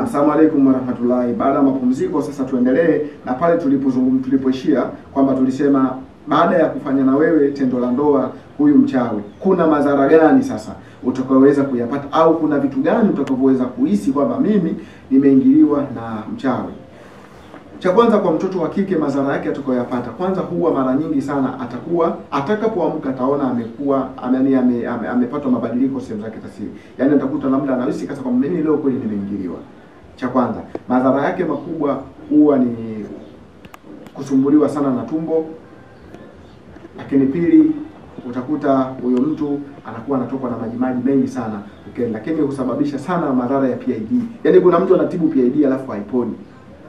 Naam, asalamu alaikum warahmatullahi. Baada ya mapumziko sasa tuendelee na pale tulipozungum tulipoishia kwamba tulisema baada ya kufanya na wewe tendo la ndoa huyu mchawi, kuna madhara gani sasa utakayoweza kuyapata, au kuna vitu gani utakavyoweza kuhisi kwamba mimi nimeingiliwa na mchawi? Cha kwanza kwa mtoto wa kike, madhara yake atakayoyapata, kwanza huwa mara nyingi sana atakuwa atakapoamka ataona amekuwa ame, ame, ame, amepatwa mabadiliko sehemu zake za siri, yaani atakuta labda anahisi kasa kwamba mimi leo kweli nimeingiliwa. Cha kwanza, madhara yake makubwa huwa ni kusumbuliwa sana na tumbo, lakini pili utakuta huyo mtu anakuwa anatokwa na majimaji mengi sana ukeni, lakini husababisha sana madhara ya PID. Yaani kuna mtu anatibu PID alafu haiponi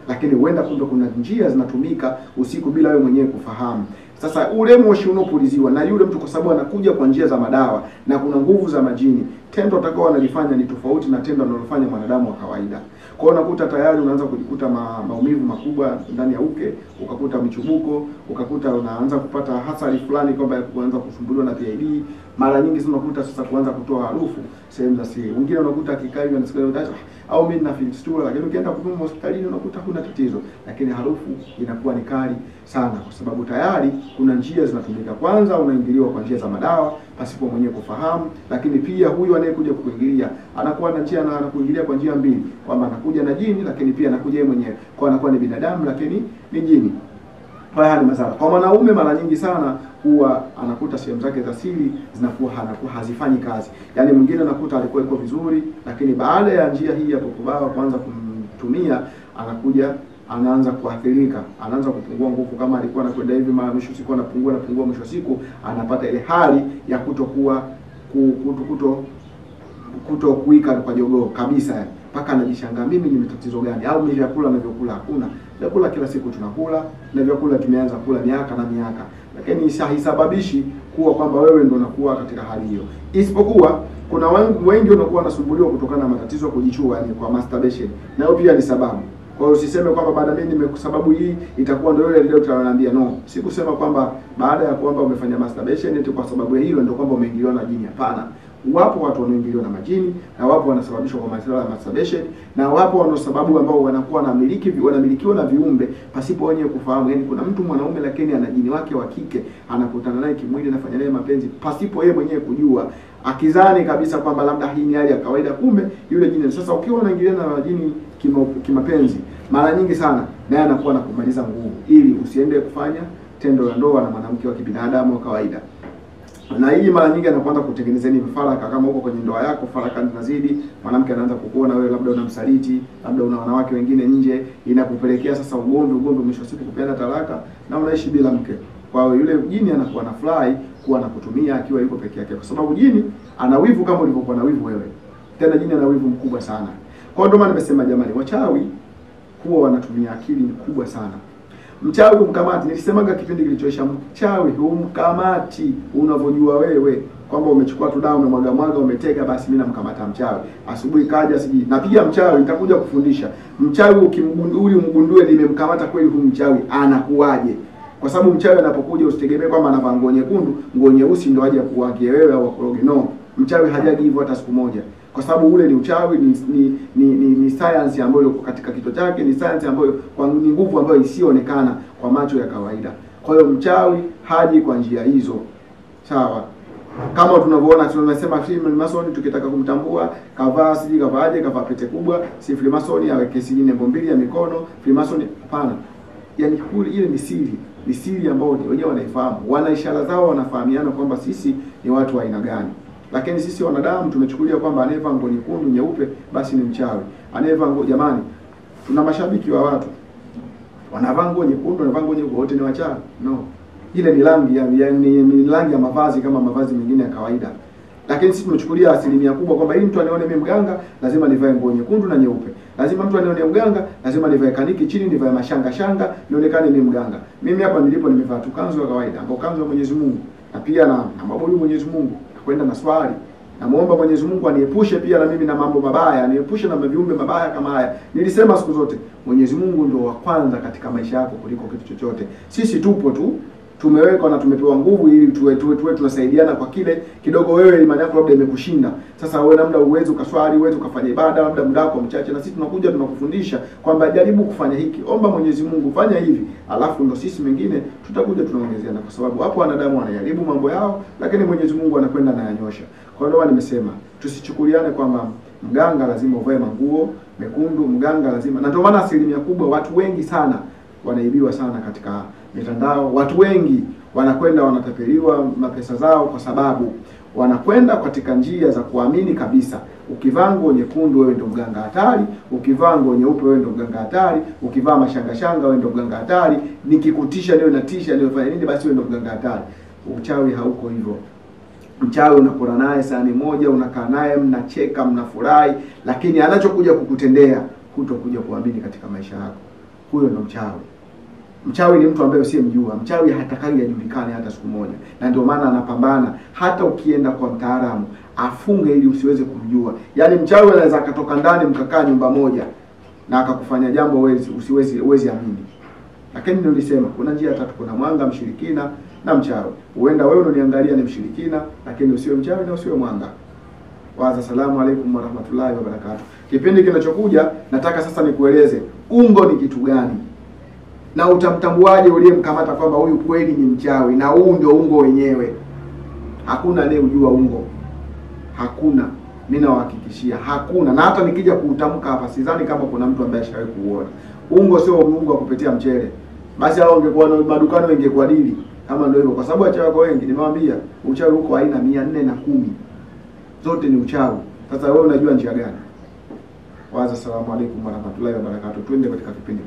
lakini huenda kumbe kuna njia zinatumika usiku bila wewe mwenyewe kufahamu. Sasa ule moshi unaopuliziwa na yule mtu, kwa sababu anakuja kwa njia za madawa na kuna nguvu za majini, tendo atakao analifanya ni tofauti na tendo analofanya mwanadamu wa kawaida. Kwa hiyo unakuta tayari unaanza kujikuta ma, maumivu makubwa ndani ya uke, ukakuta michubuko, ukakuta unaanza kupata hasari fulani kwamba kuanza kusumbuliwa na PID. Mara nyingi sana unakuta sasa kuanza kutoa harufu sehemu za siri. Wengine unakuta akikaa hivi anasikia utacha au mimi nina fistula, lakini ukienda kupima hospitalini unakuta huna tatizo, lakini harufu inakuwa ni kali sana, kwa sababu tayari kuna njia zinatumika. Kwanza unaingiliwa kwa njia za madawa pasipo mwenyewe kufahamu, lakini pia huyu anayekuja kukuingilia anakuwa na njia na anakuingilia kwa njia mbili, kwamba anakuja na jini, lakini pia anakuja yeye mwenyewe, kwa anakuwa ni binadamu lakini ni jini. Haya ni madhara. Kwa mwanaume mara nyingi sana huwa anakuta sehemu zake za siri zinakuwa hanakuwa hazifanyi kazi. Yaani mwingine anakuta alikuwa iko vizuri, lakini baada ya njia hii ya kukubawa kuanza kumtumia anakuja anaanza kuathirika, anaanza kupungua nguvu. Kama alikuwa anakwenda hivi, mara mwisho siku anapungua anapungua, mwisho siku anapata ile hali ya kutokuwa kuto kuto kuto kuika kwa jogoo kabisa, yani mpaka anajishangaa, mimi ni tatizo gani? Au mimi vyakula navyokula hakuna vyakula, kila siku tunakula na vyakula tumeanza kula miaka na miaka, lakini haisababishi kuwa kwamba wewe ndio unakuwa katika hali hiyo, isipokuwa kuna wengi wengi wanakuwa wanasumbuliwa kutokana na matatizo kujichua, yani kwa masturbation, na hiyo pia ni sababu. Kwa hiyo usiseme kwamba baada mimi nime sababu hii itakuwa ndio yule daktari ananiambia no. Sikusema kwamba baada ya kwamba umefanya masturbation eti kwa sababu ya hilo ndio kwamba umeingiliwa na jini. Hapana. Wapo watu wanaoingiliwa na majini na wapo wanasababishwa kwa masuala ya masturbation na wapo wana sababu ambao wanakuwa wanamiliki wanamilikiwa na viumbe pasipo wenyewe kufahamu. Yaani kuna mtu mwanaume lakini ana jini wake wa kike anakutana naye kimwili anafanya naye mapenzi pasipo yeye mwenyewe kujua akizani kabisa kwamba labda hii ni hali ya kawaida, kumbe yule jini. Sasa ukiwa unaingiliana na majini kimapenzi, kima mara nyingi sana naye anakuwa anakumaliza nguvu, ili usiende kufanya tendo la ndoa na mwanamke wa kibinadamu wa kawaida. Na hii mara nyingi anakuanza kutengenezeni mfaraka. Kama uko kwenye ndoa yako, faraka zinazidi, mwanamke anaanza kukuona wewe labda unamsaliti, labda una wanawake wengine nje, inakupelekea sasa ugomvi, ugomvi, mwisho siku kupeana talaka na unaishi bila mke. Kwa hiyo yule jini anakuwa na fly kuwa anakutumia akiwa yuko peke yake, kwa sababu jini ana wivu kama ulivyokuwa na wivu wewe. Tena jini ana wivu mkubwa sana. Kwa hiyo ndio maana nimesema jamani, wachawi huwa wanatumia akili kubwa sana. Mchawi umkamati nilisemaga kipindi kilichoisha, mchawi umkamati unavyojua wewe kwamba umechukua tu dawa umemwaga mwaga umeteka, basi mimi namkamata mchawi. Asubuhi kaja siji napiga mchawi, nitakuja kufundisha mchawi. Ukimgunduli umgundue nimemkamata kweli huyu mchawi, anakuwaje? Kwa sababu mchawi anapokuja usitegemee kwamba anavaa nguo nyekundu, nguo nyeusi ndio aje kuwagie wewe au akoroge. No, mchawi hajaji hivyo hata siku moja, kwa sababu ule ni uchawi, ni ni ni, ni, ni science ambayo iko katika kichwa chake, ni science ambayo kwa ni nguvu ambayo isiyoonekana kwa macho ya kawaida. Kwa hiyo mchawi haji kwa njia hizo, sawa kama tunavyoona tunasema Freemason, tukitaka kumtambua kavaa siji kavaaje, kavaa pete kubwa, si Freemason, aweke siji nembo mbili ya mikono Freemason. Hapana, yani ile ni siri, ni siri ambayo wenyewe wanaifahamu, wana ishara zao, wanafahamiana kwamba sisi ni watu wa aina gani. Lakini sisi wanadamu tumechukulia kwamba anayevaa nguo nyekundu nyeupe basi ni mchawi, anayevaa nguo. Jamani, tuna mashabiki wa watu wanavaa nguo nyekundu, wanavaa nguo nyeupe, wote ni wachawi? No, ile ni rangi ya, ya, ni, ni rangi ya mavazi kama mavazi mengine ya kawaida, lakini sisi tumechukulia asilimia kubwa kwamba ili mtu anione mimi mganga lazima nivae nguo nyekundu na nyeupe, lazima mtu anione mganga lazima nivae kaniki chini, nivae mashanga shanga, nionekane mimi mganga. Mimi hapa nilipo nimevaa tu kanzu ya kawaida, ambapo kanzu ya Mwenyezi Mungu, na pia na namwabudu Mwenyezi Mungu na kwenda na swali Namuomba Mwenyezi Mungu aniepushe pia na mimi na mambo mabaya, aniepushe na viumbe mabaya kama haya. Nilisema siku zote Mwenyezi Mungu ndio wa kwanza katika maisha yako kuliko kitu chochote. Sisi tupo tu tumewekwa na tumepewa nguvu ili tuwe tuwe, tuwe tunasaidiana kwa kile kidogo. Wewe imani yako labda imekushinda, sasa wewe labda uwezo ukaswali, uwezi ukafanya ibada, labda muda wako mchache, na sisi tunakuja tunakufundisha kwamba jaribu kufanya hiki, omba Mwenyezi Mungu, fanya hivi, alafu ndo sisi mengine tutakuja tunaongezeana, kwa sababu hapo wanadamu wanajaribu mambo yao, lakini Mwenyezi Mungu anakwenda anayanyosha. Kwa hiyo nimesema tusichukuliane kwamba mganga lazima uvae manguo mekundu, mganga lazima, na ndio maana asilimia kubwa watu wengi sana wanaibiwa sana katika mitandao. Watu wengi wanakwenda wanatapeliwa mapesa zao, kwa sababu wanakwenda katika njia za kuamini kabisa, ukivaa nguo nyekundu wewe ndio mganga hatari, ukivaa nguo nyeupe wewe ndio mganga hatari, ukivaa mashanga shanga wewe ndio mganga hatari, nikikutisha niwe natisha niwe fanya nini, basi wewe ndio mganga hatari. Uchawi hauko hivyo. Mchawi unakula naye sahani moja, unakaa naye, mnacheka, mnafurahi, lakini anachokuja kukutendea hutokuja kuamini katika maisha yako. Huyo ndo mchawi. Mchawi ni mtu ambaye usiyemjua. Mchawi hatakali ajulikane hata siku moja, na ndio maana anapambana. Hata ukienda kwa mtaalamu afunge ili usiweze kumjua. Yaani mchawi anaweza akatoka ndani mkakaa nyumba moja na akakufanya jambo uwezi usiwezi uwezi amini. Lakini ndio nilisema kuna njia tatu, kuna mwanga, mshirikina na mchawi. Huenda wewe unaniangalia ni mshirikina, lakini usiwe mchawi na usiwe mwanga. Waza, salamu alaikum warahmatullahi wabarakatuh. Kipindi kinachokuja nataka sasa nikueleze ungo ni kitu gani na utamtambuaje uliyemkamata kwamba huyu kweli ni mchawi na huu ndio ungo wenyewe. Hakuna anayejua ungo, hakuna. Mimi nawahakikishia hakuna, na hata nikija kuutamka hapa sidhani kama kuna mtu ambaye ashawahi kuuona. Ungo sio ungo wa kupetea mchele, basi hao ungekuwa na madukani wangekuwa dili kama ndio hivyo, kwa sababu wachawi wako wengi. Nimewambia uchawi huko aina mia nne na kumi zote ni uchawi. Sasa wewe unajua njia gani? Waza, salamu alaikum warahmatullahi wabarakatuh. Twende katika kipindi